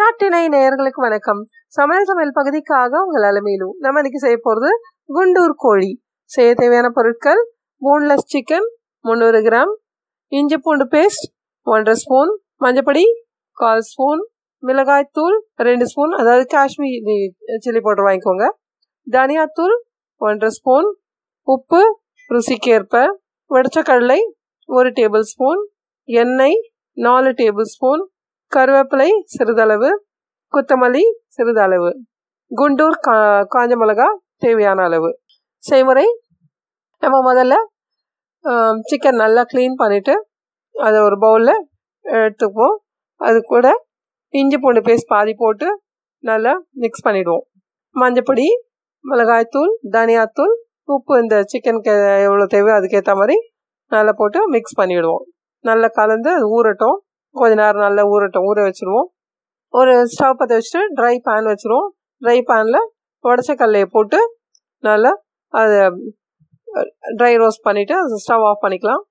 நாட்டினை நேயர்களுக்கு வணக்கம். சமையல் சமையல் பகுதிக்காக உங்கள் அலமையிலும் நம்ம இன்னைக்கு செய்ய போகிறது குண்டூர் கோழி. செய்ய தேவையான பொருட்கள் போன்லெஸ் சிக்கன் முந்நூறு கிராம் இஞ்சி பூண்டு பேஸ்ட் ஒன்றரை ஸ்பூன் மஞ்சப்பொடி கால் ஸ்பூன் மிளகாய்த்தூள் ரெண்டு ஸ்பூன் அதாவது காஷ்மீரி சில்லி பவுடர் வாங்கிக்கோங்க. தனியாத்தூள் ஒன்றரை ஸ்பூன் உப்பு ருசிக்கேற்ப வெடிச்சக்கடலை ஒரு டேபிள் ஸ்பூன் எண்ணெய் நாலு டேபிள் ஸ்பூன் கருவேப்பிலை சிறிதளவு கொத்தமல்லி சிறிதளவு குண்டூர் கா காஞ்ச மிளகா தேவையான அளவு. செய்முறை நம்ம முதல்ல சிக்கன் நல்லா க்ளீன் பண்ணிவிட்டு அதை ஒரு பவுலில் எடுத்துக்குவோம். அது கூட இஞ்சி பூண்டு பேஸ்ட் பாதி போட்டு நல்லா மிக்ஸ் பண்ணிவிடுவோம் மஞ்சப்பொடி மிளகாய்த்தூள் தனியாத்தூள் உப்பு இந்த சிக்கனுக்கு எவ்வளோ தேவையோ அதுக்கேற்ற மாதிரி நல்லா போட்டு மிக்ஸ் பண்ணிவிடுவோம் நல்லா கலந்து அது ஊறட்டும். கொஞ்ச நேரம் நல்லா ஊறட்டும். ஊற வச்சுருவோம். ஒரு ஸ்டவ் பற்ற வச்சுட்டு ட்ரை பேன் வச்சுருவோம். ட்ரை பேனில் உடச்ச கடலையை போட்டு நல்லா அதை ட்ரை ரோஸ்ட் பண்ணிவிட்டு அதை ஸ்டவ் ஆஃப் பண்ணிக்கலாம்.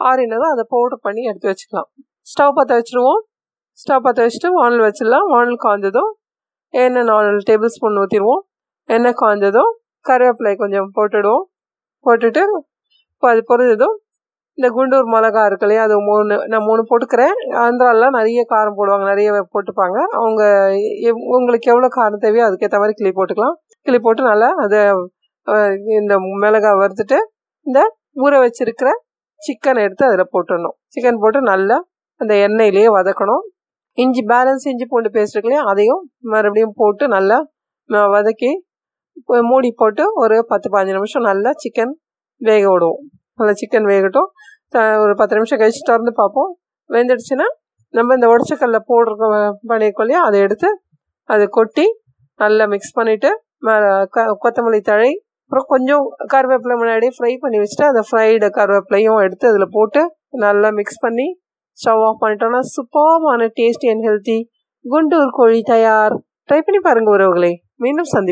ஆறினதும் அதை பவுடர் பண்ணி எடுத்து வச்சுக்கலாம். ஸ்டவ் பற்ற வச்சுருவோம். ஸ்டவ் பற்ற வச்சுட்டு வானல் வச்சிடலாம். வானல் காய்ஞ்சதும் எண்ணெய் நாலு டேபிள் ஸ்பூன் ஊற்றிடுவோம் எண்ணெய் காய்ஞ்சதும் கருவேப்பிலை கொஞ்சம் போட்டுடுவோம். போட்டுட்டு இப்போ அது பொறிஞ்சதும் இந்த குண்டூர் மிளகா இருக்கு இல்லையா அது மூணு நான் மூணு போட்டுக்கிறேன். ஆந்திராலாம் நிறைய காரம் போடுவாங்க நிறைய போட்டுப்பாங்க. அவங்க உங்களுக்கு எவ்வளோ காரம் தேவையோ அதுக்கேற்ற மாதிரி கிளி போட்டுக்கலாம். கிளி போட்டு நல்லா அதை இந்த மிளகா வறுத்துட்டு இந்த ஊற வச்சிருக்கிற சிக்கனை எடுத்து அதில் போட்டுடணும். சிக்கன் போட்டு நல்லா அந்த எண்ணெயிலேயே வதக்கணும். இஞ்சி பேலன்ஸ் இஞ்சி பூண்டு பேஸ்ட் அதையும் மறுபடியும் போட்டு நல்லா வதக்கி மூடி போட்டு ஒரு பத்து பதினஞ்சு நிமிஷம் நல்லா சிக்கன் வேக விடுவோம். நல்லா சிக்கன் வேகட்டும். ஒரு பத்து நிமிஷம் கழிச்சு திறந்து பார்ப்போம். வெந்துடுச்சுன்னா நம்ம இந்த உடச்சக்கல்ல போடுற பண்ணியிருக்கோம் அதை எடுத்து அதை கொட்டி நல்லா மிக்ஸ் பண்ணிவிட்டு கொத்தமல்லி தழை அப்புறம் கொஞ்சம் கருவேப்பிலை முன்னாடியே ஃப்ரை பண்ணி வச்சுட்டு அந்த ஃப்ரைடு கருவேப்பிலையும் எடுத்து அதில் போட்டு நல்லா மிக்ஸ் பண்ணி ஸ்டவ் ஆஃப் பண்ணிட்டோம்னா சூப்பர்மான டேஸ்டி அண்ட் ஹெல்த்தி குண்டூர் கோழி தயார். ட்ரை பண்ணி பாருங்கள் உறவுகளே. மீண்டும் சந்திப்போம்.